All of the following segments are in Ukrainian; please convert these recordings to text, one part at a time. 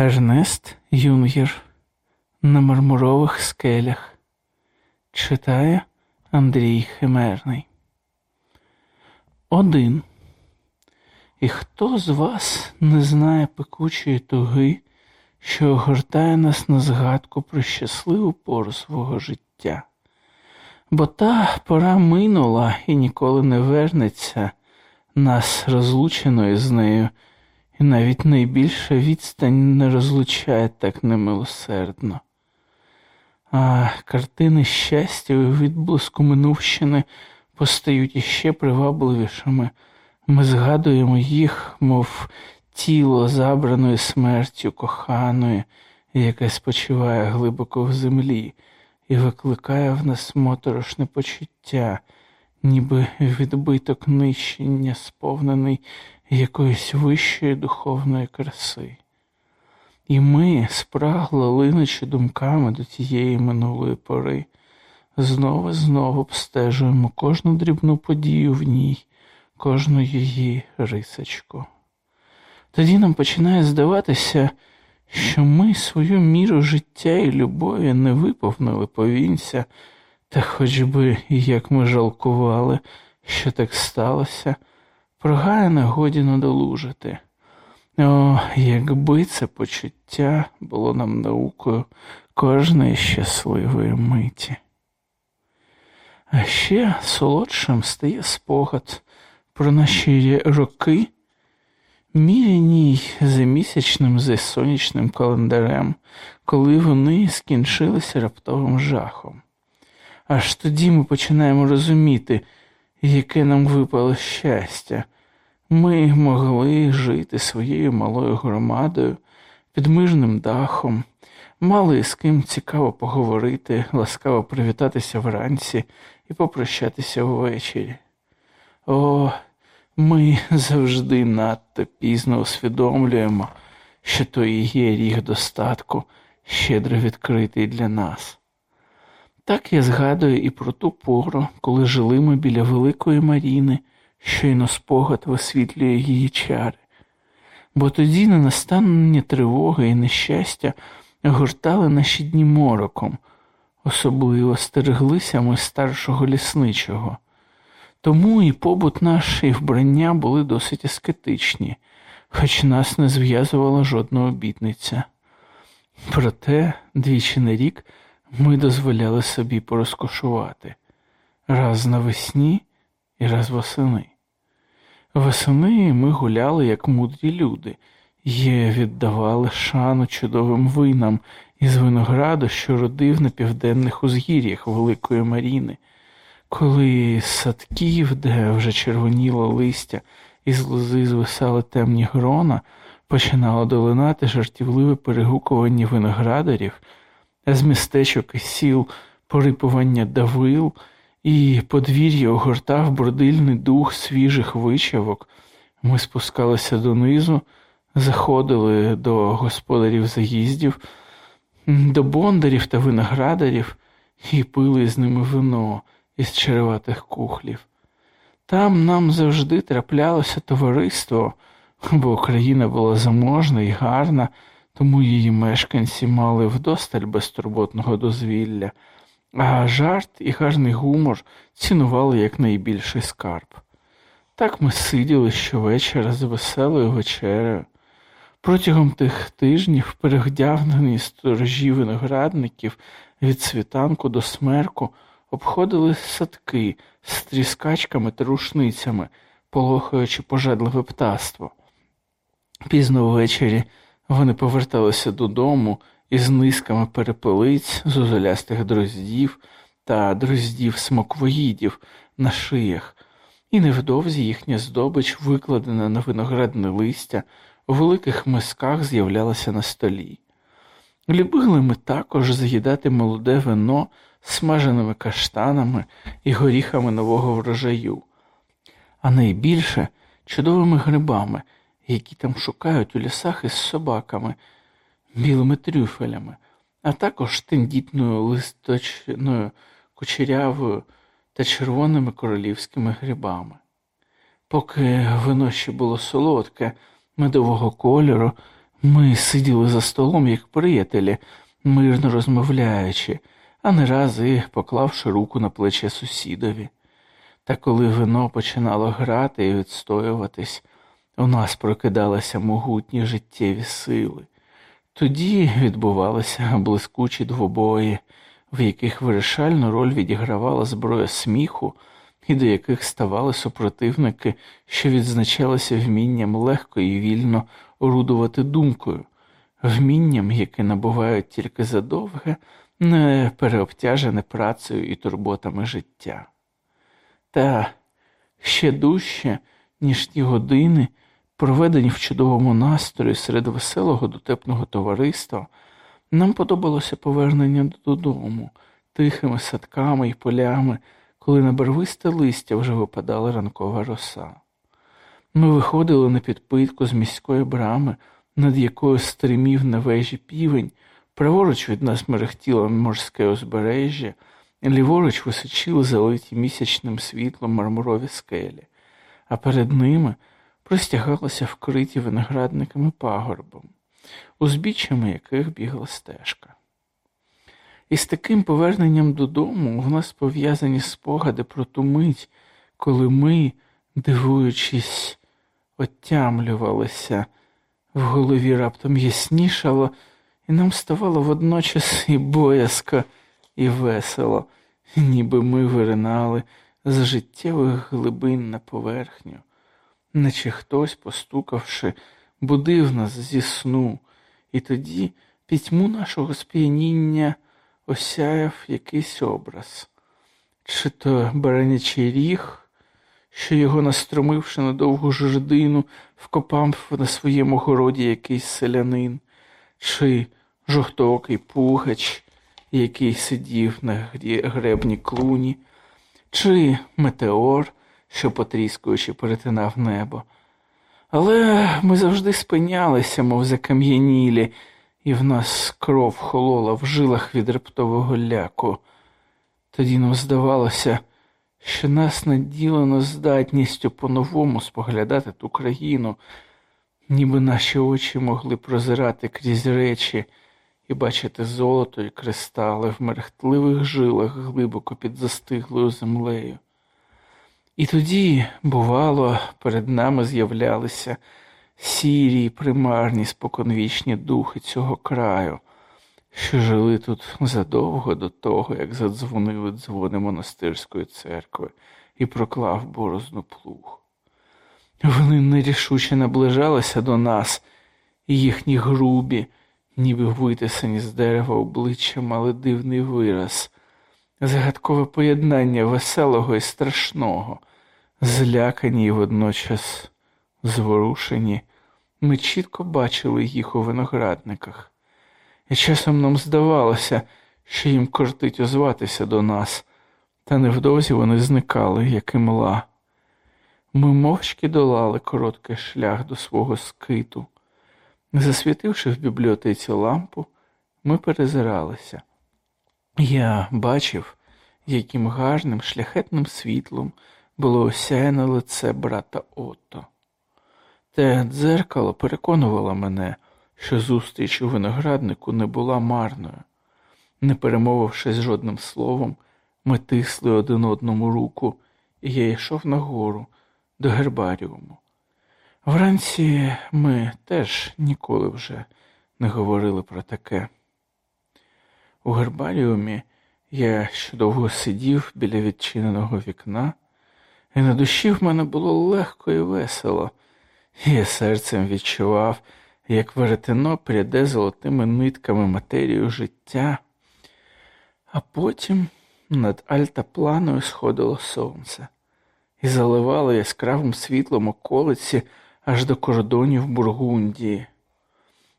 Ернест Юнгір на мармурових скелях читає Андрій Химерний. Один. І хто з вас не знає пекучої туги, що огортає нас на згадку про щасливу пору свого життя? Бо та пора минула і ніколи не вернеться нас розлученою з нею і навіть найбільша відстань не розлучає так немилосердно. А картини щастя у відблиску минувщини постають іще привабливішими. Ми згадуємо їх, мов тіло забраної смертю коханої, яке спочиває глибоко в землі, і викликає в нас моторошне почуття, ніби відбиток нищення, сповнений якоїсь вищої духовної краси. І ми, спрагло линучи думками до тієї минулої пори, знову знову обстежуємо кожну дрібну подію в ній, кожну її рисочку. Тоді нам починає здаватися, що ми свою міру життя і любові не виповнили повінця, та хоч би, як ми жалкували, що так сталося, прогаяне годі надолужити. О, якби це почуття було нам наукою кожної щасливої миті. А ще солодшим стає спогад про наші роки, міряні за місячним за сонячним календарем, коли вони скінчилися раптовим жахом. Аж тоді ми починаємо розуміти, яке нам випало щастя. Ми могли жити своєю малою громадою під мирним дахом, мали з ким цікаво поговорити, ласкаво привітатися вранці і попрощатися ввечері. О, ми завжди надто пізно усвідомлюємо, що то і є ріг достатку, щедро відкритий для нас. Так я згадую і про ту пору, коли жили ми біля Великої Маріни щойно спогад висвітлює її чари, бо тоді ненастанні тривоги і нещастя гуртали наші дні мороком, особливо стереглися ми старшого лісничого. Тому і побут наш, і вбрання були досить аскетичні, хоч нас не зв'язувала жодна обітниця. Проте двічі на рік ми дозволяли собі порозкошувати. Раз навесні і раз восени. Восени ми гуляли, як мудрі люди, і віддавали шану чудовим винам із винограду, що родив на південних узгір'ях Великої Маріни, коли з садків, де вже червоніло листя і з лози звисали темні грона, починало долинати жартівливе перегукування виноградарів, з містечок і сіл порипування давил і подвір'я огортав бродильний дух свіжих вичавок. Ми спускалися донизу, заходили до господарів заїздів, до бондарів та виноградарів і пили з ними вино із череватих кухлів. Там нам завжди траплялося товариство, бо Україна була заможна і гарна, тому її мешканці мали вдосталь безтурботного дозвілля а жарт і гарний гумор цінували як найбільший скарб. Так ми сиділи щовечора з веселою вечерею. Протягом тих тижнів, перевдягнені сторожі виноградників від світанку до смерку, обходили садки з тріскачками та рушницями, полохаючи пожадливе птаство. Пізно ввечері вони поверталися додому із низками перепелиць, зозулястих дроздів та дроздів смоквоїдів на шиях, і невдовзі їхня здобич, викладена на виноградне листя, у великих мисках з'являлася на столі. Любили ми також з'їдати молоде вино смаженими каштанами і горіхами нового врожаю, а найбільше чудовими грибами, які там шукають у лісах із собаками білими трюфелями, а також тендітною листочною кучерявою та червоними королівськими грибами. Поки вино ще було солодке, медового кольору, Ми сиділи за столом, як приятелі, мирно розмовляючи, а не раз і поклавши руку на плече сусідові. Та коли вино починало грати і відстоюватись, у нас прокидалися могутні життєві сили. Тоді відбувалися блискучі двобої, в яких вирішальну роль відігравала зброя сміху, і до яких ставали супротивники, що відзначалися вмінням легко і вільно орудувати думкою, вмінням, яке набувають тільки задовге, не переобтяжене працею і турботами життя. Та ще дужче, ніж ті години, проведені в чудовому настрої серед веселого дотепного товариства, нам подобалося повернення додому, тихими садками і полями, коли на барвисте листя вже випадала ранкова роса. Ми виходили на підпитку з міської брами, над якою стримів на вежі півень, праворуч від нас мерехтіло морське узбережжя, ліворуч височили залиті місячним світлом мармурові скелі, а перед ними простягалися вкриті виноградниками пагорбом, узбіччями яких бігла стежка. І з таким поверненням додому в нас пов'язані спогади про ту мить, коли ми, дивуючись, отямлювалися, в голові раптом яснішало, і нам ставало водночас і боязко, і весело, ніби ми виринали з життєвих глибин на поверхню, наче хтось, постукавши, будив нас зі сну, і тоді пітьму нашого сп'яніння осяяв якийсь образ, чи то баранячий ріг, що його, настромивши на довгу жердину, вкопав на своєму городі якийсь селянин, чи жовтоокий пугач, який сидів на гребні клуні, чи метеор, що потріскуючи перетинав небо. Але ми завжди спинялися, мов закам'янілі, і в нас кров холола в жилах від рептового ляку. Тоді нам здавалося, що нас наділено здатністю по-новому споглядати ту країну, ніби наші очі могли прозирати крізь речі і бачити золото і кристали в мерехтливих жилах глибоко під застиглою землею. І тоді, бувало, перед нами з'являлися сірі й примарні споконвічні духи цього краю, що жили тут задовго до того, як задзвонили дзвони монастирської церкви і проклав борозну плуг. Вони нерішуче наближалися до нас, і їхні грубі, ніби витисані з дерева обличчя мали дивний вираз, загадкове поєднання веселого і страшного, злякані й водночас зворушені. Ми чітко бачили їх у виноградниках, і часом нам здавалося, що їм кортить озватися до нас, та невдовзі вони зникали, як і мла. Ми мовчки долали короткий шлях до свого скиту. Засвітивши в бібліотеці лампу, ми перезиралися. Я бачив, яким гарним шляхетним світлом було осяяне лице брата Отто. Те дзеркало переконувало мене, що зустріч у винограднику не була марною. Не перемовившись жодним словом, ми тисли один одному руку, і я йшов нагору до гербаріуму. Вранці ми теж ніколи вже не говорили про таке. У гербаріумі я ще довго сидів біля відчиненого вікна, і на душі в мене було легко і весело. Я серцем відчував, як веретено пряде золотими нитками матерію життя, а потім над альтапланою сходило сонце і заливало яскравим світлом околиці аж до кордонів Бургундії.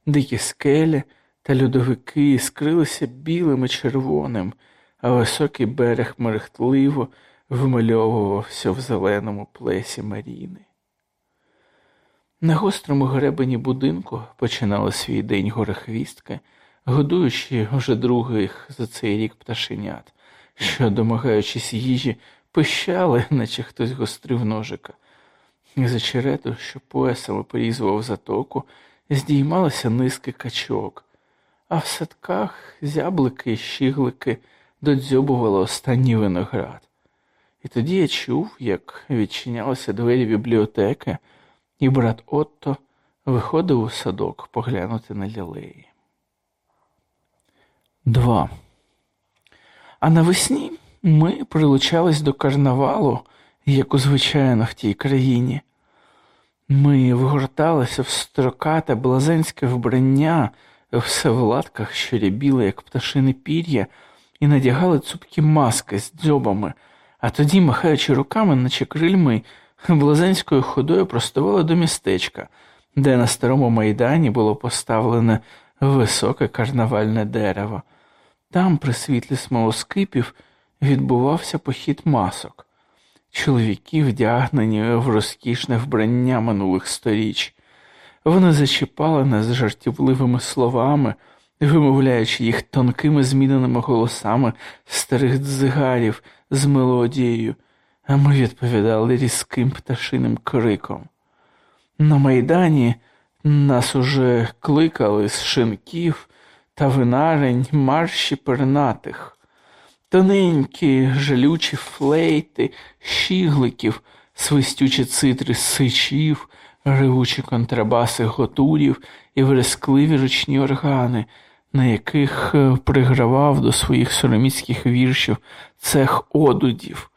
Дикі скелі та льодовики скрилися білим і червоним, а високий берег мерехтливо вимальовувався в зеленому плесі Маріни. На гострому гребені будинку починали свій день горехвістки, годуючи вже других за цей рік пташенят, що, домагаючись їжі, пищали, наче хтось гострив ножика. За черету, що поясами порізував затоку, здіймалися низки качок, а в садках зяблики і щіглики додзьобували останній виноград. І тоді я чув, як відчинялися двері бібліотеки, і брат Отто виходив у садок поглянути на лілеї. Два. А навесні ми прилучались до карнавалу, як у звичайно в тій країні. Ми вгорталися в строкате блазенське вбрання, все в латках, що рябіли, як пташини пір'я, і надягали цупкі маски з дзьобами, а тоді, махаючи руками, наче крильми, блазенською ходою простували до містечка, де на старому майдані було поставлене високе карнавальне дерево. Там, при світлі смолоскипів, відбувався похід масок, чоловіки, вдягнені в розкішне вбрання минулих сторіч. Вони зачіпали нас жартівливими словами, вимовляючи їх тонкими зміненими голосами старих дзигарів з мелодією, а ми відповідали різким пташиним криком. На майдані нас уже кликали з шинків та винарень марші пернатих, тоненькі жалючі флейти, щігликів, свистючі цитри сичів, ревучі контрабаси готурів і верескливі ручні органи, на яких е, пригравав до своїх сороміцьких віршів цех одудів.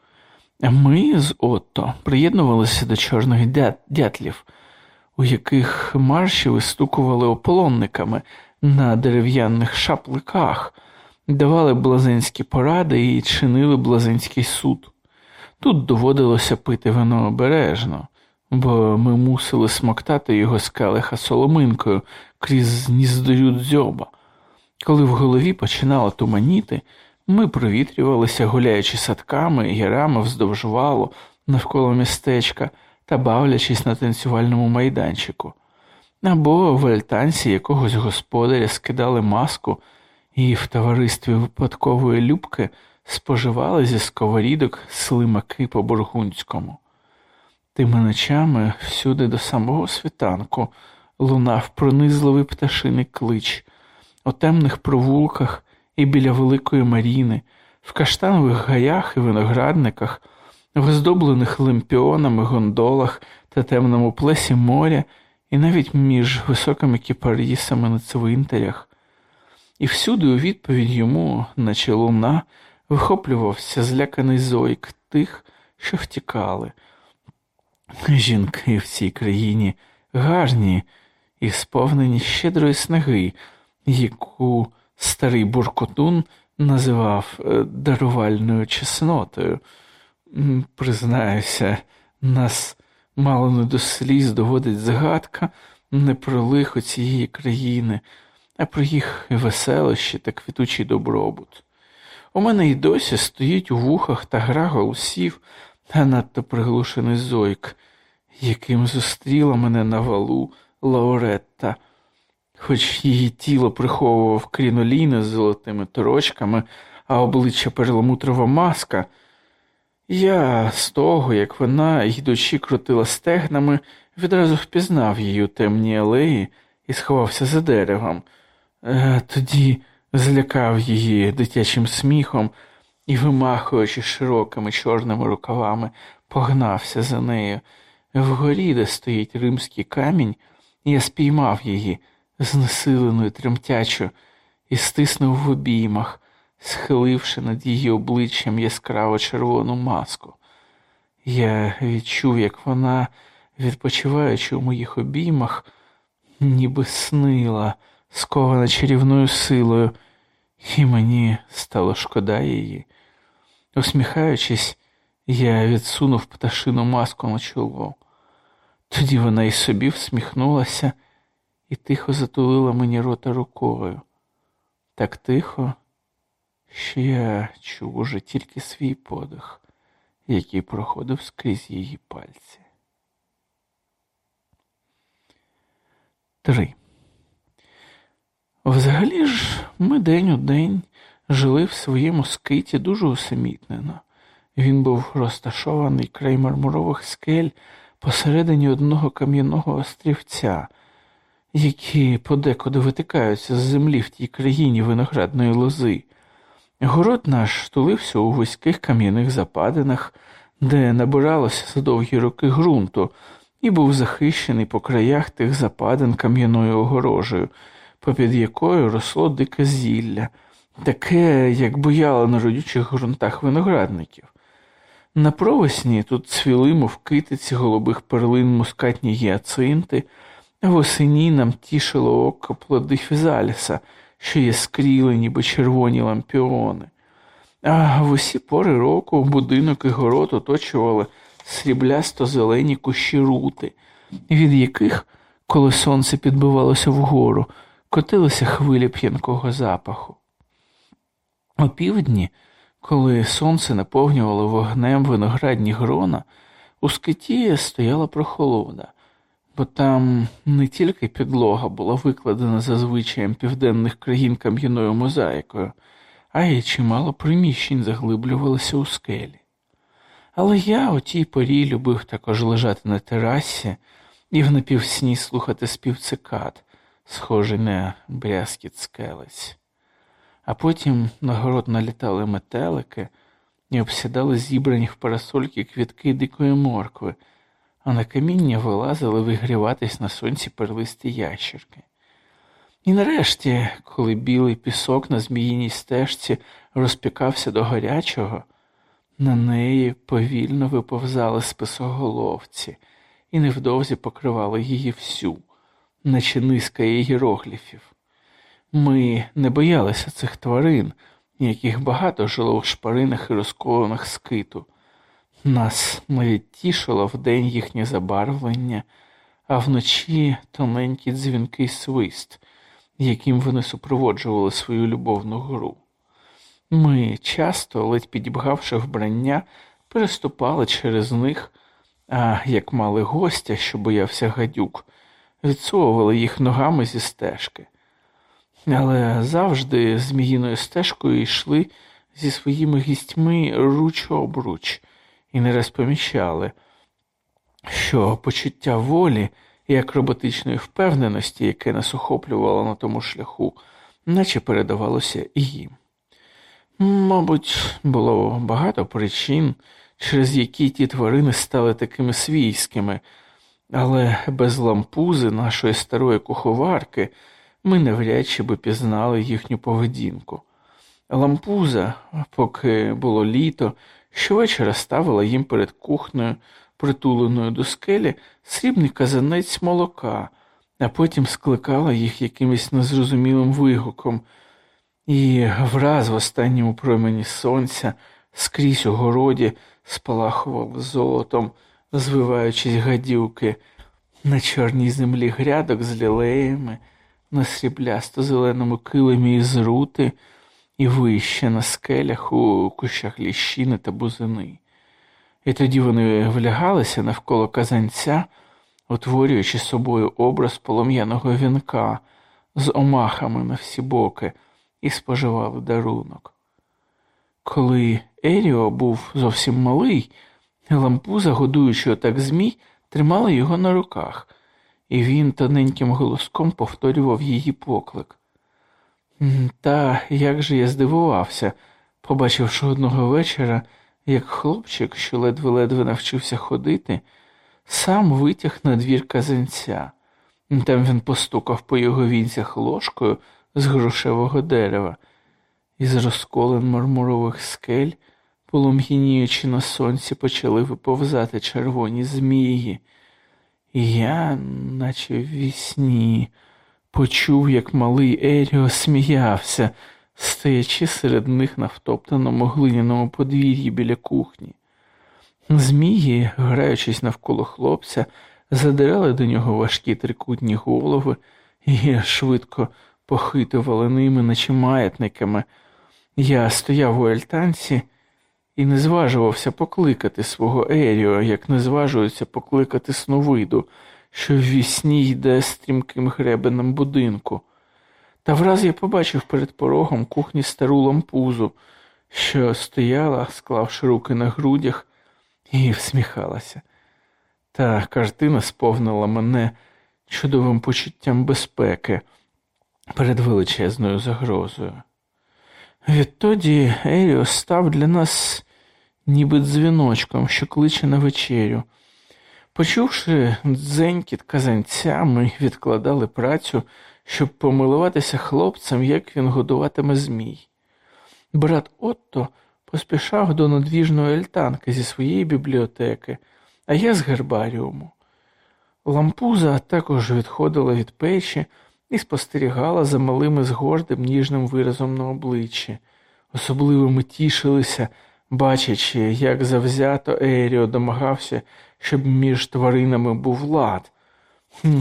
Ми з Отто приєднувалися до чорних дятлів, у яких марші вистукували ополонниками на дерев'яних шапликах, давали блазинські поради і чинили блазинський суд. Тут доводилося пити вино обережно, бо ми мусили смоктати його з келиха соломинкою крізь гніздою дзьоба. Коли в голові починало туманіти, ми провітрювалися, гуляючи садками ярами вздовж валу навколо містечка та бавлячись на танцювальному майданчику, або в альтанці якогось господаря скидали маску і в товаристві випадкової любки споживали зі сковорідок слимаки по бургунському. Тими ночами всюди до самого світанку лунав пронизливий пташиний клич у темних провулках і біля Великої Маріни, в каштанових гаях і виноградниках, в оздоблених лемпіонами гондолах та темному плесі моря, і навіть між високими кіпарісами на цвинтарях. І всюди у відповідь йому, наче луна, вихоплювався зляканий зойк тих, що втікали. Жінки в цій країні гарні і сповнені щедрої снаги, яку старий буркотун називав е, дарувальною чеснотою. Признаюся, нас мало не до сліз доводить згадка не про лихо цієї країни, а про їх веселощі та квітучий добробут. У мене й досі стоїть у вухах та гра голосів, а надто приглушений зойк, яким зустріла мене на валу Лауретта хоч її тіло приховував кріноліни з золотими торочками, а обличчя перламутрова маска. Я з того, як вона, йдучи, крутила стегнами, відразу впізнав її у темній алеї і сховався за деревом. Е, тоді злякав її дитячим сміхом і, вимахуючи широкими чорними рукавами, погнався за нею. Вгорі, де стоїть римський камінь, я спіймав її знесиленою тремтячо, і стиснув в обіймах, схиливши над її обличчям яскраво червону маску. Я відчув, як вона, відпочиваючи у моїх обіймах, ніби снила, скована чарівною силою, і мені стало шкода її. Усміхаючись, я відсунув пташину маску на чоло. Тоді вона й собі всміхнулася і тихо затулила мені рота рукою. Так тихо, що я чув уже тільки свій подих, який проходив скрізь її пальці. Три. Взагалі ж ми день у день жили в своєму скиті дуже усамітнено. Він був розташований край мармурових скель посередині одного кам'яного острівця які подекуди витикаються з землі в тій країні виноградної лози. Город наш тулився у вузьких кам'яних западинах, де набиралося за довгі роки ґрунту, і був захищений по краях тих западин кам'яною огорожею, попід якою росло дике зілля, таке, як бояло на родючих ґрунтах виноградників. На провесні тут цвіли, мов китиці голубих перлин мускатні гіацинти, а восені нам тішило око плоди фізаліса, що яскріли, ніби червоні лампіони. А в усі пори року будинок і город оточували сріблясто зелені кущі рути, від яких, коли сонце підбивалося вгору, котилися хвилі п'янкого запаху. О півдні, коли сонце наповнювало вогнем виноградні грона, у скиті стояла прохолода, бо там не тільки підлога була викладена за звичаєм південних країн кам'яною мозаїкою, а й чимало приміщень заглиблювалося у скелі. Але я у тій порі любив також лежати на терасі і в напівсні слухати спів цикад, схожий на брязкіт скелець. А потім на город налітали метелики і обсідали зібрані в парасольки квітки дикої моркви, а на каміння вилазили вигріватись на сонці перлисті ящерки. І нарешті, коли білий пісок на зміїній стежці розпікався до гарячого, на неї повільно виповзали списоголовці і невдовзі покривали її всю, наче низка ієрогліфів. Ми не боялися цих тварин, яких багато жило в шпаринах і розколонах скиту. Нас навіть тішило вдень їхнє забарвлення, а вночі тоненький дзвінкий свист, яким вони супроводжували свою любовну гру. Ми часто, ледь підібгавши вбрання, переступали через них, а як мали гостя, що боявся гадюк, відсовували їх ногами зі стежки. Але завжди зміїною стежкою йшли зі своїми гістьми руч обруч і не раз помічали, що почуття волі і акробатичної впевненості, яке нас охоплювало на тому шляху, наче передавалося і їм. Мабуть, було багато причин, через які ті тварини стали такими свійськими, але без лампузи нашої старої куховарки ми навряд чи би пізнали їхню поведінку. Лампуза, поки було літо, щовечора ставила їм перед кухнею, притуленою до скелі, срібний казанець молока, а потім скликала їх якимось незрозумілим вигуком. І враз в останньому промені сонця скрізь у городі спалахував золотом, звиваючись гадюки, на чорній землі грядок з лілеями, на сріблясто зеленому килимі із рути і вище на скелях у кущах ліщини та бузини. І тоді вони влягалися навколо казанця, утворюючи собою образ полум'яного вінка з омахами на всі боки і споживав дарунок. Коли Еріо був зовсім малий, лампуза, годуючи отак змій, тримала його на руках, і він тоненьким голоском повторював її поклик. Та як же я здивувався, побачивши одного вечора, як хлопчик, що ледве-ледве навчився ходити, сам витяг на двір казанця. Там він постукав по його вінцях ложкою з грушевого дерева, із розколен мармурових скель, полум'яніючи на сонці, почали виповзати червоні змії. І я, наче в вісні, почув, як малий Еріо сміявся, стоячи серед них на втоптаному глиняному подвір'ї біля кухні. Змії, граючись навколо хлопця, задирали до нього важкі трикутні голови і швидко похитували ними, наче маятниками. Я стояв у альтанці і не зважувався покликати свого Еріо, як не зважуються покликати сновиду, що в вісні йде стрімким гребенем будинку. Та враз я побачив перед порогом кухні стару лампузу, що стояла, склавши руки на грудях, і всміхалася. Та картина сповнила мене чудовим почуттям безпеки перед величезною загрозою. Відтоді Еріос став для нас ніби дзвіночком, що кличе на вечерю. Почувши дзенькіт казанця, ми відкладали працю, щоб помилуватися хлопцем, як він годуватиме змій. Брат Отто поспішав до надвіжної альтанки зі своєї бібліотеки, а я з гербаріуму. Лампуза також відходила від печі і спостерігала за малими з гордим ніжним виразом на обличчі. Особливо ми тішилися, бачачи, як завзято Еріо домагався, щоб між тваринами був лад.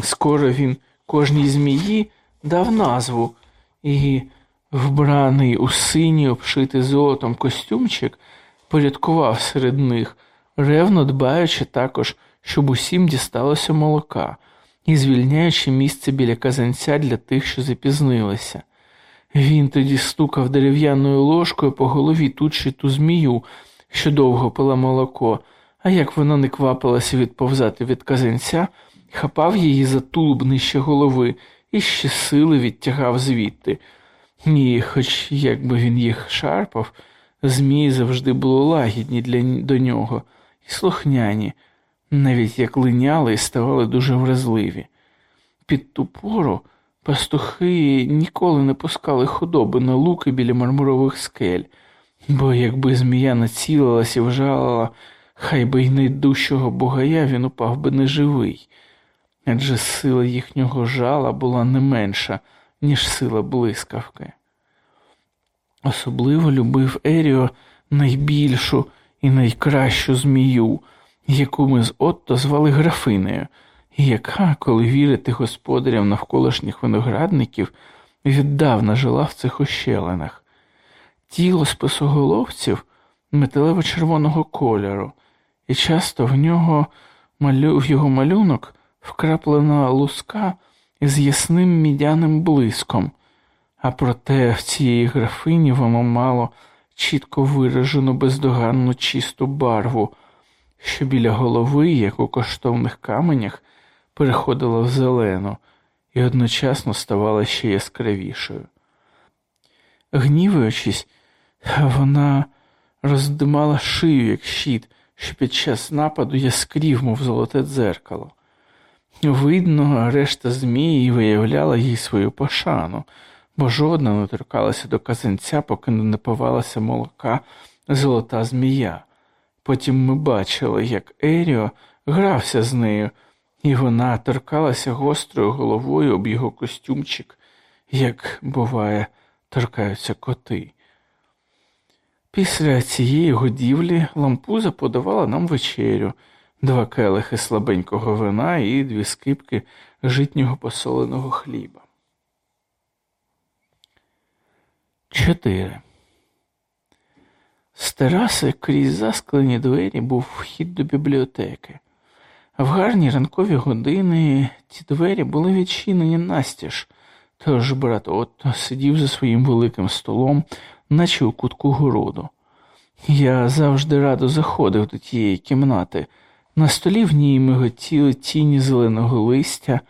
Скоро він кожній змії дав назву, і вбраний у синій обшитий золотом костюмчик порядкував серед них, ревно дбаючи також, щоб усім дісталося молока і звільняючи місце біля казанця для тих, що запізнилися. Він тоді стукав дерев'яною ложкою по голові чи ту змію, що довго пила молоко, а як вона не квапилася відповзати від казанця, хапав її за тулуб нижче голови і ще сили відтягав звідти. Ні, хоч якби він їх шарпав, змії завжди були лагідні для, до нього і слухняні, навіть як линяли ставали дуже вразливі. Під ту пору пастухи ніколи не пускали худоби на луки біля мармурових скель, бо якби змія націлилась і вжалила, хай би й найдужчого богая він упав би неживий, адже сила їхнього жала була не менша, ніж сила блискавки. Особливо любив Еріо найбільшу і найкращу змію, яку ми з Отто звали графинею, і яка, коли вірити господарям навколишніх виноградників, віддавна жила в цих ущелинах. Тіло списоголовців металево червоного кольору, і часто в нього в його малюнок вкраплена луска із ясним мідяним блиском, а проте в цій графині воно мало чітко виражену бездоганну чисту барву, що біля голови, як у коштовних каменях, переходила в зелену і одночасно ставала ще яскравішою. Гнівуючись, вона роздимала шию, як щит, що під час нападу яскрів, мов золоте дзеркало. Видно, решта змії виявляла їй свою пошану, бо жодна не торкалася до казанця, поки не напивалася молока золота змія. Потім ми бачили, як Еріо грався з нею, і вона торкалася гострою головою об його костюмчик, як, буває, торкаються коти. Після цієї годівлі лампуза подавала нам вечерю, два келихи слабенького вина і дві скипки житнього посоленого хліба. 4. З тераси крізь засклені двері був вхід до бібліотеки. В гарні ранкові години ті двері були відчинені настіж, тож брат Отто сидів за своїм великим столом, наче у кутку городу. Я завжди радо заходив до тієї кімнати. На столі в ній миготіли тіні зеленого листя,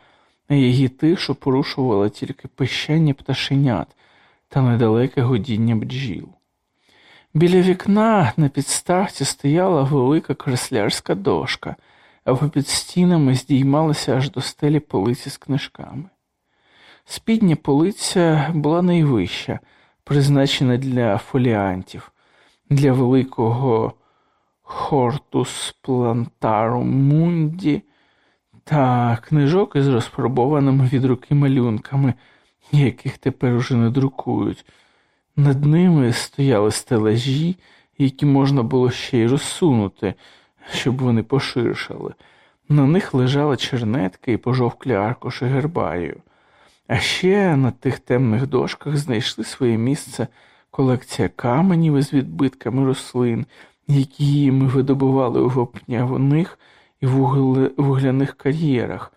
а її тишу порушувало тільки пищання пташенят та недалеке годіння бджіл. Біля вікна на підставці стояла велика креслярська дошка, а попід стінами здіймалися аж до стелі полиці з книжками. Спідня полиця була найвища, призначена для фоліантів, для великого хортус плантарум мунді та книжок із розпробованими від руки малюнками, яких тепер уже не друкують. Над ними стояли стелажі, які можна було ще й розсунути, щоб вони поширшали. На них лежали чернетки і пожовклі аркуші гербарію. А ще на тих темних дошках знайшли своє місце колекція каменів із відбитками рослин, які ми видобували у вопняваних і вугляних кар'єрах,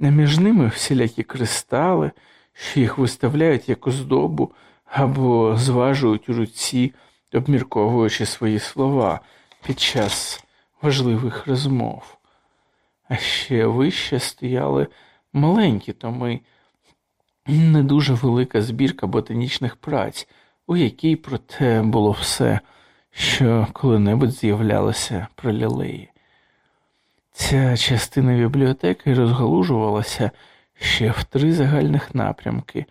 а між ними всілякі кристали, що їх виставляють як оздобу або зважують у руці, обмірковуючи свої слова під час важливих розмов. А ще вище стояли маленькі томи, не дуже велика збірка ботанічних праць, у якій проте було все, що коли-небудь з'являлося про лілеї. Ця частина бібліотеки розгалужувалася ще в три загальних напрямки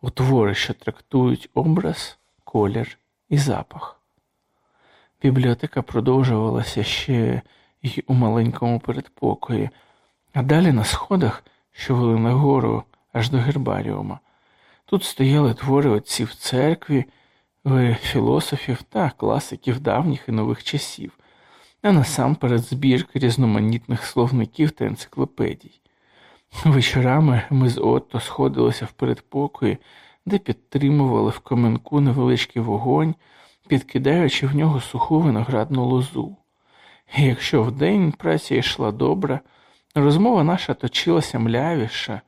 у твори, що трактують образ, колір і запах. Бібліотека продовжувалася ще й у маленькому передпокої, а далі на сходах, що вели нагору аж до гербаріума. Тут стояли твори отців церкві, філософів та класиків давніх і нових часів, а насамперед збірки різноманітних словників та енциклопедій. Вечорами ми з Отто сходилися в передпокої, де підтримували в каменку невеличкий вогонь, підкидаючи в нього суху виноградну лозу. І якщо вдень праця йшла добре, розмова наша точилася млявіша,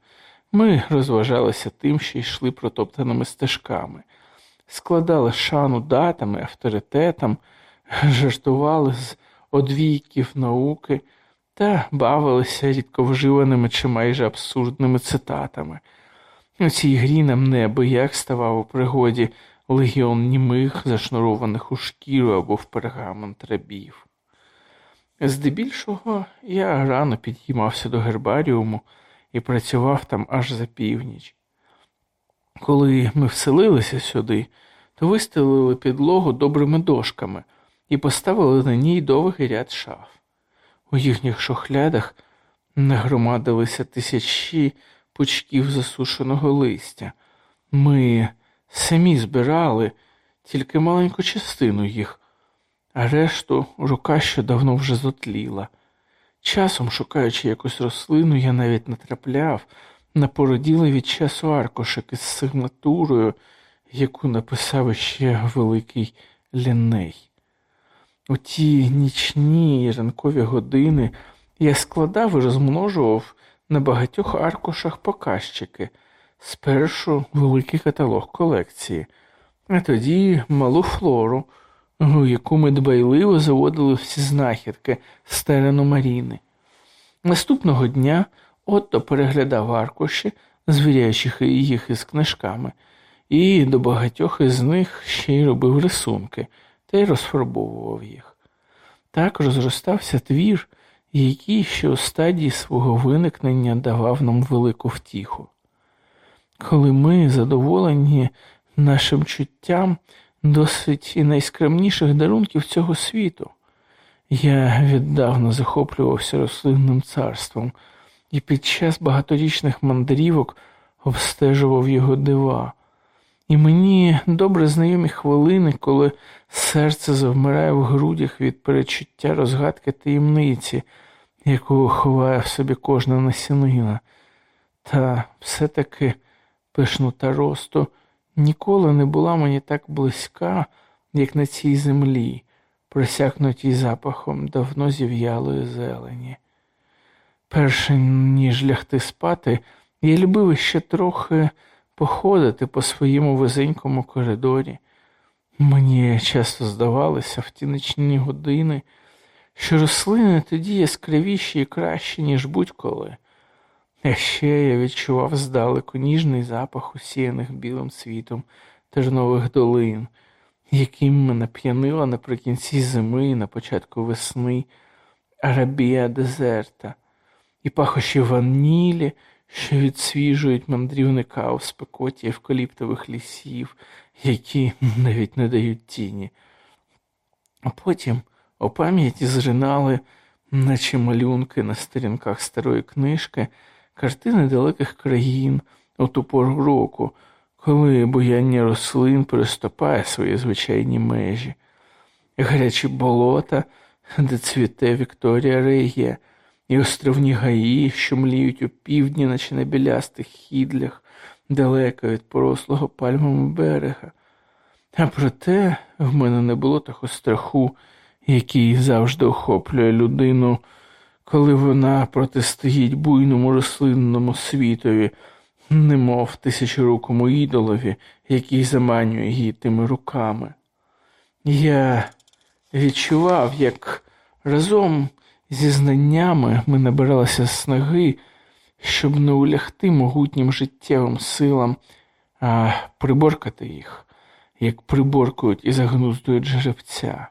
ми розважалися тим, що йшли протоптаними стежками, складали шану датами, авторитетам, жартували з одвійків науки та бавилися рідковживаними чи майже абсурдними цитатами. У цій грі нам неабияк ставав у пригоді легіон німих, зашнурованих у шкіру або в пергамент рабів. Здебільшого я рано підіймався до гербаріуму і працював там аж за північ. Коли ми вселилися сюди, то вистелили підлогу добрими дошками і поставили на ній довгий ряд шаф. У їхніх шохлядах нагромадилися тисячі пучків засушеного листя. Ми самі збирали тільки маленьку частину їх, а решту рука що давно вже зотліла. Часом, шукаючи якусь рослину, я навіть натрапляв на породілий від часу аркушик із сигнатурою, яку написав ще великий ліней. У ті нічні ранкові години я складав і розмножував на багатьох аркушах показчики, спершу великий каталог колекції, а тоді малу флору, у яку ми дбайливо заводили всі знахідки з терену Маріни. Наступного дня Отто переглядав аркуші, звіряючи їх із книжками, і до багатьох із них ще й робив рисунки та й розфарбовував їх. Так розростався твір, який ще у стадії свого виникнення давав нам велику втіху. Коли ми, задоволені нашим чуттям досить і найскромніших дарунків цього світу, я віддавна захоплювався рослинним царством і під час багаторічних мандрівок обстежував його дива. І мені добре знайомі хвилини, коли серце завмирає в грудях від перечуття розгадки таємниці, яку ховає в собі кожна насінина. Та все-таки пишнота росту ніколи не була мені так близька, як на цій землі, просякнутій запахом давно зів'ялої зелені. Перше ніж лягти спати, я любив ще трохи походити по своєму визенькому коридорі. Мені часто здавалося в ті нічні години, що рослини тоді яскравіші і кращі, ніж будь-коли. А ще я відчував здалеку ніжний запах усіяних білим світом тернових долин, яким мене п'янила наприкінці зими і на початку весни арабія дезерта, і пахощі ванілі, що відсвіжують мандрівника у спекоті евкаліптових лісів, які навіть не дають тіні. А потім у пам'яті зринали, наче малюнки на сторінках старої книжки, картини далеких країн у ту пору року, коли буяння рослин переступає свої звичайні межі, гарячі болота, де цвіте Вікторія Регія, і островні гаї, що мліють у півдні, наче на білястих хідлях, далеко від порослого пальмами берега. А проте в мене не було того страху, який завжди охоплює людину, коли вона протистоїть буйному рослинному світові, немов тисячорукому ідолові, який заманює її тими руками. Я відчував, як разом зі знаннями ми набиралися снаги щоб не улягти могутнім життєвим силам, а приборкати їх, як приборкують і загнуздують жеребця.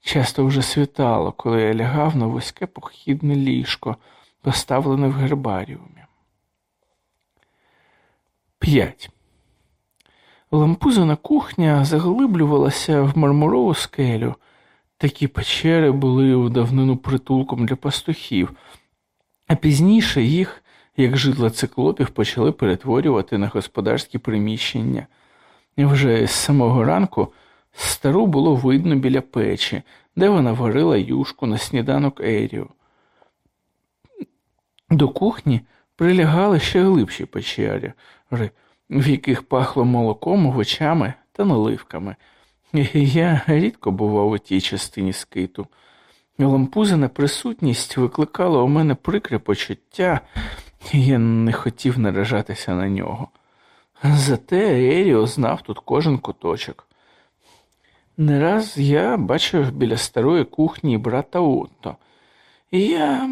Часто вже світало, коли я лягав на вузьке похідне ліжко, поставлене в гербаріумі. 5. Лампузина кухня заглиблювалася в мармурову скелю. Такі печери були у давнину притулком для пастухів, а пізніше їх, як житла циклопів, почали перетворювати на господарські приміщення. І вже з самого ранку стару було видно біля печі, де вона варила юшку на сніданок Ерію. До кухні прилягали ще глибші печери, в яких пахло молоком, овочами та наливками. Я рідко бував у тій частині скиту. Лампузина присутність викликала у мене прикре почуття, і я не хотів наражатися на нього. Зате Еріо знав тут кожен куточок. Не раз я бачив біля старої кухні брата Отто, і я,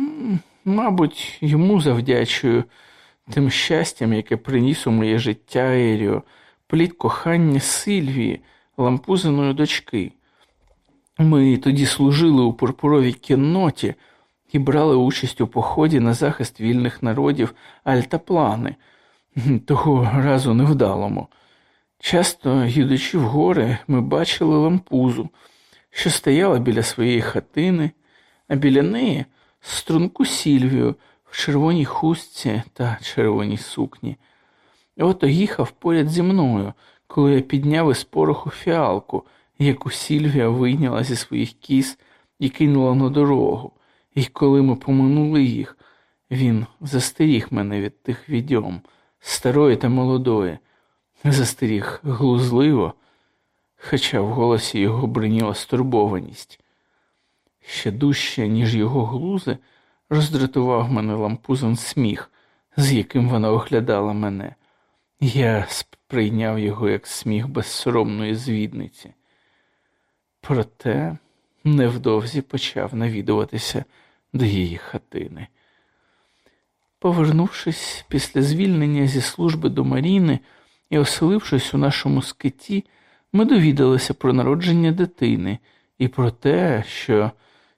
мабуть, йому завдячую тим щастям, яке приніс у моє життя Еріо, плід кохання Сильвії, лампузиної дочки. Ми тоді служили у пурпуровій кінноті і брали участь у поході на захист вільних народів Альтаплани, того разу невдалому. Часто, їдучи в гори, ми бачили лампузу, що стояла біля своєї хатини, а біля неї струнку Сільвію в червоній хустці та червоній сукні. Ото їхав поряд зі мною, коли я підняв із пороху фіалку, яку Сільвія вийняла зі своїх кіз і кинула на дорогу, і коли ми поминули їх, він застеріг мене від тих відьом, старої та молодої, застеріг глузливо, хоча в голосі його бриніла стурбованість. Ще дужче, ніж його глузи, роздратував мене лампузом сміх, з яким вона оглядала мене. Я сприйняв його як сміх безсоромної звідниці. Проте невдовзі почав навідуватися до її хатини. Повернувшись після звільнення зі служби до Маріни і оселившись у нашому скиті, ми довідалися про народження дитини і про те, що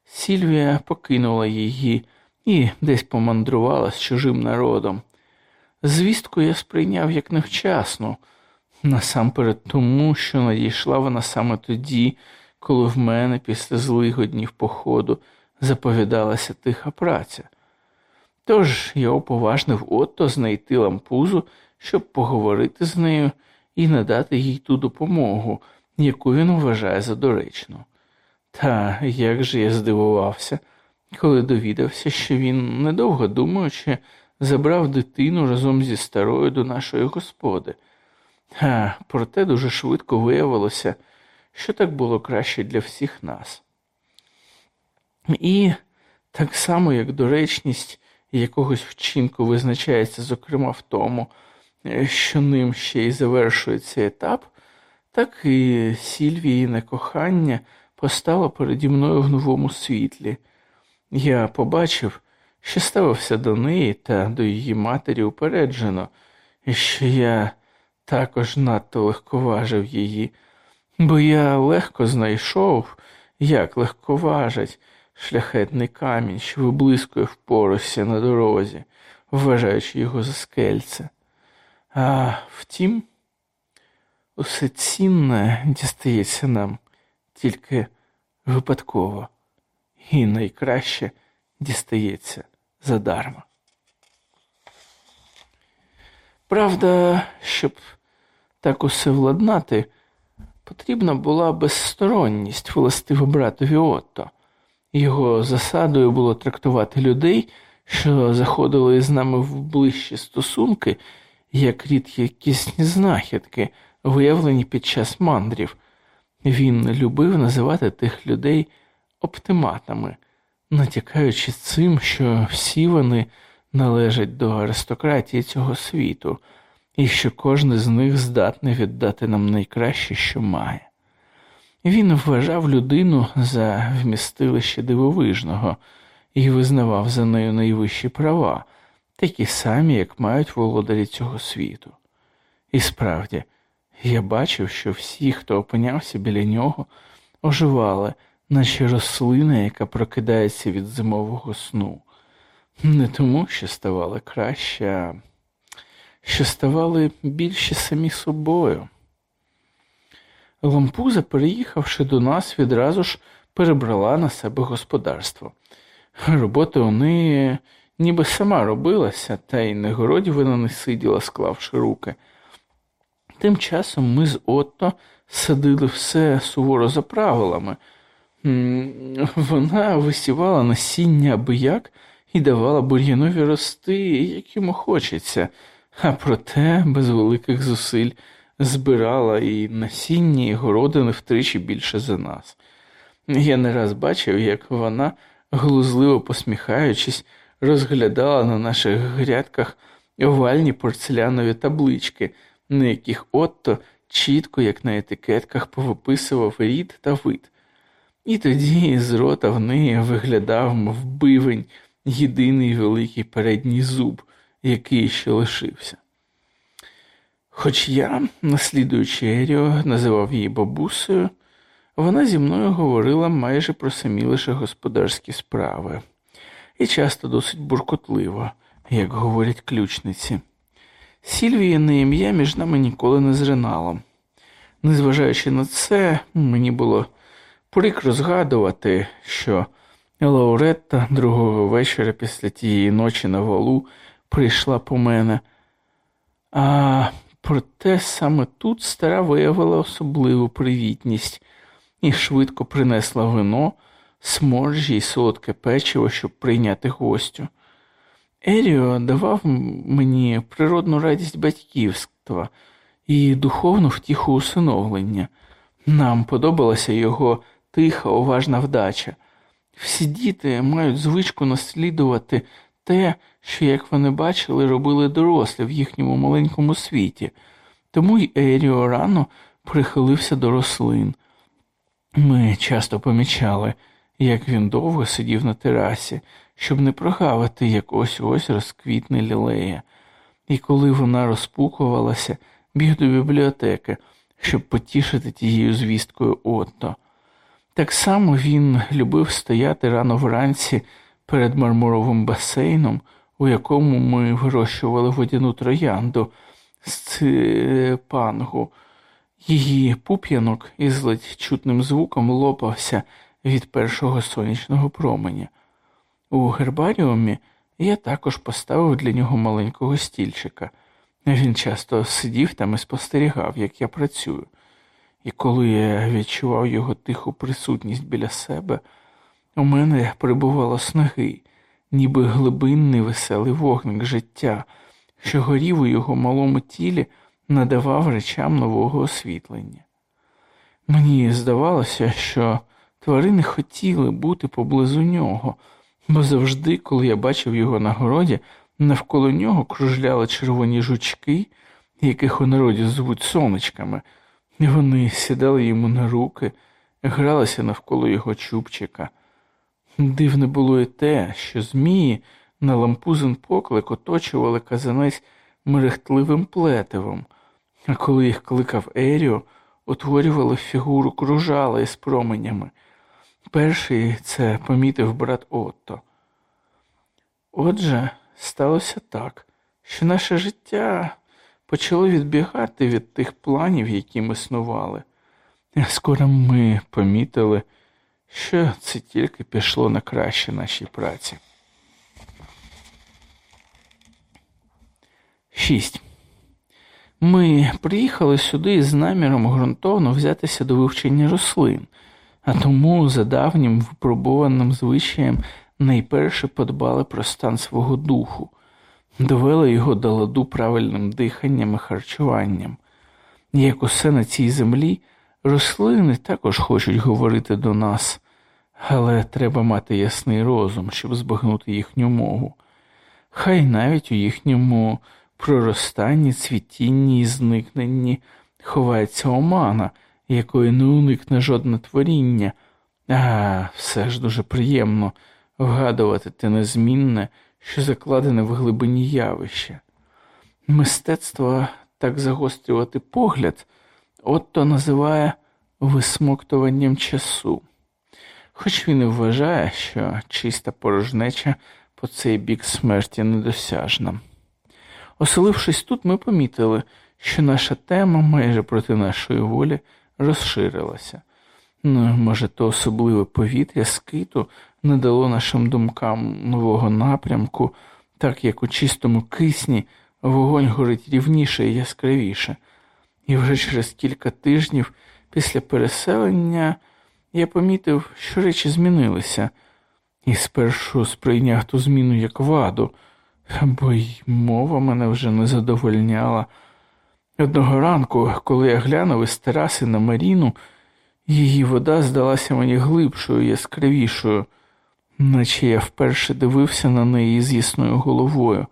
Сільвія покинула її і десь помандрувала з чужим народом. Звістку я сприйняв як невчасно, насамперед тому, що надійшла вона саме тоді, коли в мене після злигоднів походу заповідалася тиха праця. Тож я уповажнив Отто знайти лампузу, щоб поговорити з нею і надати їй ту допомогу, яку він вважає за доречну. Та як же я здивувався, коли довідався, що він, недовго думаючи, забрав дитину разом зі старою до нашої господи. А проте дуже швидко виявилося, що так було краще для всіх нас. І так само, як доречність якогось вчинку визначається, зокрема, в тому, що ним ще й завершується етап, так і Сільвіїне кохання постало переді мною в новому світлі. Я побачив, що ставився до неї та до її матері упереджено, і що я також надто легковажив її, бо я легко знайшов, як легковажить шляхетний камінь, що виблискує в поросі на дорозі, вважаючи його за скельце. А втім, усе цінне дістається нам тільки випадково, і найкраще дістається задарма. Правда, щоб так усе владнати, потрібна була безсторонність властива братові Отто. Його засадою було трактувати людей, що заходили з нами в ближчі стосунки, як рідкісні знахідки, виявлені під час мандрів. Він любив називати тих людей оптиматами, натякаючи цим, що всі вони належать до аристократії цього світу, і що кожен з них здатний віддати нам найкраще, що має. Він вважав людину за вмістилище дивовижного і визнавав за нею найвищі права, такі самі, як мають володарі цього світу. І справді, я бачив, що всі, хто опинявся біля нього, оживали, наче рослина, яка прокидається від зимового сну. Не тому, що ставали краще, а що ставали більше самі собою. Лампуза, переїхавши до нас, відразу ж перебрала на себе господарство. Робота у неї ніби сама робилася, та й на городі вона не сиділа, склавши руки. Тим часом ми з Отто садили все суворо за правилами. Вона висівала насіння аби як і давала бур'янові рости, як йому хочеться, а проте без великих зусиль збирала і насіння, і городини втричі більше за нас. Я не раз бачив, як вона, глузливо посміхаючись, розглядала на наших грядках овальні порцелянові таблички, на яких отто чітко, як на етикетках, повиписував рід та вид. І тоді з рота в неї виглядав, мов бивень, єдиний великий передній зуб, який ще лишився. Хоч я, наслідуючи Еріо, називав її бабусею, вона зі мною говорила майже про самі лише господарські справи, і часто досить буркотливо, як говорять ключниці. Сільвіїне ім'я між нами ніколи не зринало. Незважаючи на це, мені було прикро згадувати, що Лауретта другого вечора після тієї ночі на валу прийшла по мене. А проте саме тут стара виявила особливу привітність і швидко принесла вино, сморжі й солодке печиво, щоб прийняти гостю. Еріо давав мені природну радість батьківства і духовну втіху усиновлення. Нам подобалася його тиха, уважна вдача. Всі діти мають звичку наслідувати те, що, як вони бачили, робили дорослі в їхньому маленькому світі, тому й Еріо рано прихилився до рослин. Ми часто помічали, як він довго сидів на терасі, щоб не прогавити, як ось ось розквітне лілея, і коли вона розпукувалася, біг до бібліотеки, щоб потішити тією звісткою Отто. Так само він любив стояти рано вранці перед мармуровим басейном, у якому ми вирощували водяну троянду з ципангу. Її пуп'янок із ледь чутним звуком лопався від першого сонячного променя. У гербаріумі я також поставив для нього маленького стільчика. Він часто сидів там і спостерігав, як я працюю, і коли я відчував його тиху присутність біля себе, у мене прибувало снаги, ніби глибинний веселий вогник життя, що горів у його малому тілі, надавав речам нового освітлення. Мені здавалося, що тварини хотіли бути поблизу нього, бо завжди, коли я бачив його на городі, навколо нього кружляли червоні жучки, яких у народі звуть сонечками, вони сідали йому на руки, гралися навколо його чубчика. Дивне було і те, що змії на лампузин поклик оточували казанець мерехтливим плетивом, а коли їх кликав Еріо, утворювали фігуру кружала із променями. Перший це помітив брат Отто. Отже, сталося так, що наше життя почало відбігати від тих планів, які ми снували. Скоро ми помітили що це тільки пішло на краще нашій праці. 6. Ми приїхали сюди з наміром ґрунтовно взятися до вивчення рослин, а тому за давнім випробованим звичаєм найперше подбали про стан свого духу, довели його до ладу правильним диханням і харчуванням. Як усе на цій землі, Рослини також хочуть говорити до нас, але треба мати ясний розум, щоб збагнути їхню мову. Хай навіть у їхньому проростанні, цвітінні і зникненні ховається омана, якої не уникне жодне творіння, а все ж дуже приємно вгадувати те незмінне, що закладене в глибині явища. Мистецтво так загострювати погляд, Отто називає висмоктуванням часу, хоч він і вважає, що чиста порожнеча по цей бік смерті недосяжна. Оселившись тут, ми помітили, що наша тема майже проти нашої волі розширилася. Ну, може, то особливе повітря скиту не дало нашим думкам нового напрямку, так як у чистому кисні вогонь горить рівніше і яскравіше, і вже через кілька тижнів після переселення я помітив, що речі змінилися, і спершу сприйняв ту зміну як ваду, бо й мова мене вже не задовольняла. Одного ранку, коли я глянув із тераси на Маріну, її вода здалася мені глибшою, яскравішою, наче я вперше дивився на неї з ясною головою.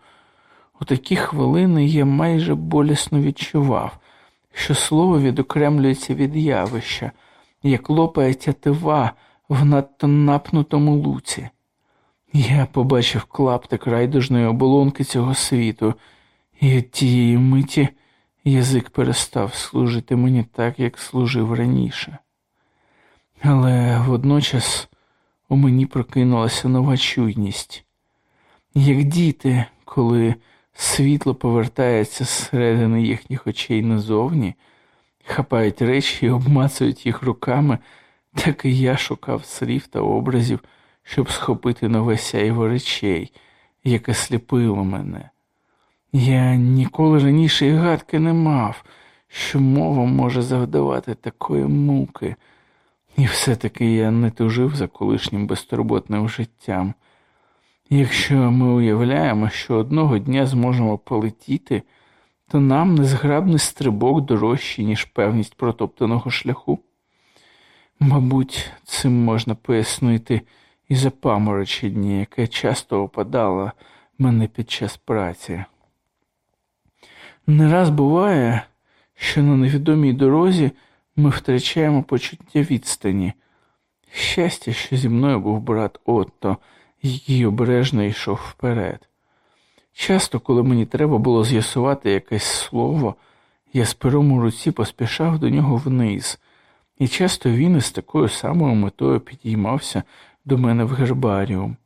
У такі хвилини я майже болісно відчував, що слово відокремлюється від явища, як лопає тятива в надто напнутому луці. Я побачив клаптик райдужної оболонки цього світу, і від тієї миті язик перестав служити мені так, як служив раніше. Але водночас у мені прокинулася нова чуйність, як діти, коли світло повертається зсередини їхніх очей назовні, хапають речі і обмацують їх руками, так і я шукав слів та образів, щоб схопити нове сяйво речей, яке сліпило мене. Я ніколи раніше і гадки не мав, що мова може завдавати такої муки, і все-таки я не тужив за колишнім безтурботним життям. Якщо ми уявляємо, що одного дня зможемо полетіти, то нам незграбний стрибок дорожчий, ніж певність протоптаного шляху. Мабуть, цим можна пояснити і запаморочення, яке часто опадало мене під час праці. Не раз буває, що на невідомій дорозі ми втрачаємо почуття відстані. Щастя, що зі мною був брат Отто, який обережно йшов вперед. Часто, коли мені треба було з'ясувати якесь слово, я з пером у руці поспішав до нього вниз, і часто він із такою самою метою підіймався до мене в гербаріум.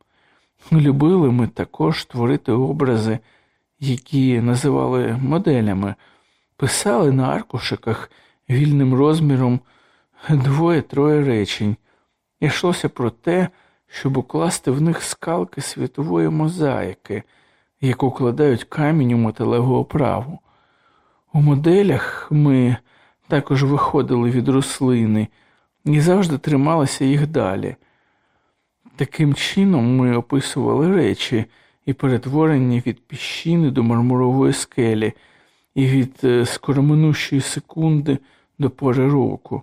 Любили ми також творити образи, які називали моделями, писали на аркушиках вільним розміром двоє-троє речень. Йшлося про те, щоб укласти в них скалки світової мозаїки, яку кладають камінь у металеву оправу. У моделях ми також виходили від рослини і завжди трималися їх далі. Таким чином ми описували речі і перетворення від піщини до мармурової скелі, і від е, скороминущої секунди до пори року.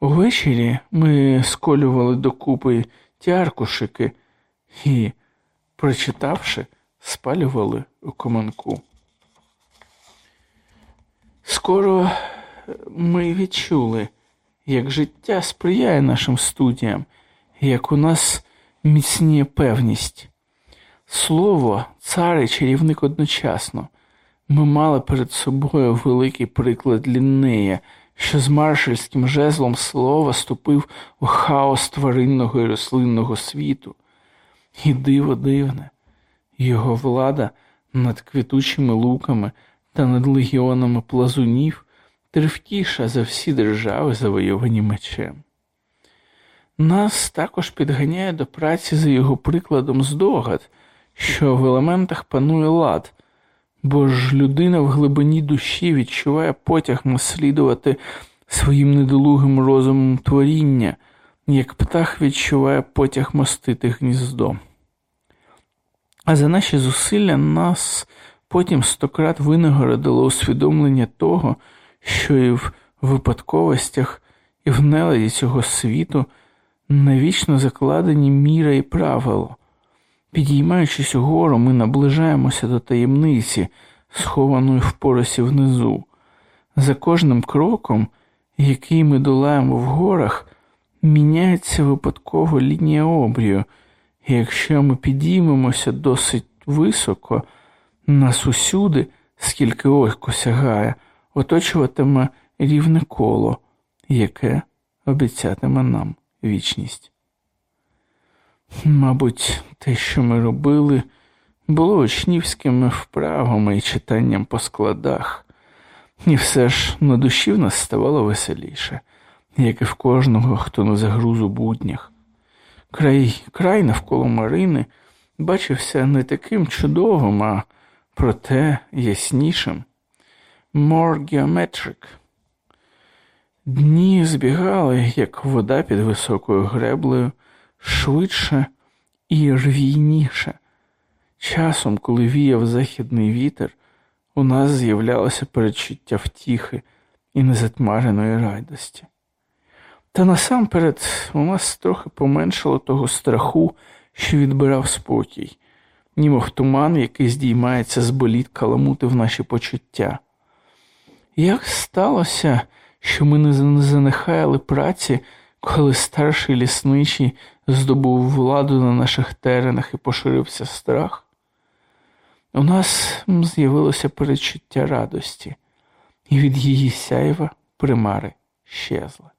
Увечері ми сколювали докупи ті аркушики і, прочитавши, спалювали у команку. Скоро ми відчули, як життя сприяє нашим студіям, як у нас міцніє певність. Слово, цар і чарівник одночасно. Ми мали перед собою великий приклад Ліннея, що з маршальським жезлом слова ступив у хаос тваринного і рослинного світу. І диво дивне, його влада над квітучими луками та над легіонами плазунів тривкіша за всі держави, завойовані мечем. Нас також підганяє до праці за його прикладом здогад, що в елементах панує лад, бо ж людина в глибині душі відчуває потяг наслідувати своїм недолугим розумом творіння, як птах відчуває потяг мостити гніздо. А за наші зусилля нас потім стократ винагородило усвідомлення того, що і в випадковостях, і в неладі цього світу навічно закладені міра і правило. Підіймаючись угору, ми наближаємося до таємниці, схованої в поросі внизу. За кожним кроком, який ми долаємо в горах, міняється випадково лінія обрію, І якщо ми підіймемося досить високо, нас усюди, скільки око сягає, оточуватиме рівне коло, яке обіцятиме нам вічність. Мабуть, те, що ми робили, було учнівськими вправами і читанням по складах, і все ж на душі в нас ставало веселіше, як і в кожного, хто на загрузу буднях. Край, край навколо Марини бачився не таким чудовим, а проте яснішим. More geometric. Дні збігали, як вода під високою греблею, швидше і рвійніше. Часом, коли віяв західний вітер, у нас з'являлося передчуття втіхи і незатмареної радості. Та насамперед у нас трохи поменшало того страху, що відбирав спокій, німов туман, який здіймається з боліт каламутив наші почуття. Як сталося, що ми не занехаяли праці, коли старший лісничий здобув владу на наших теренах і поширився страх? У нас з'явилося перечуття радості, і від її сяйва примари щезли.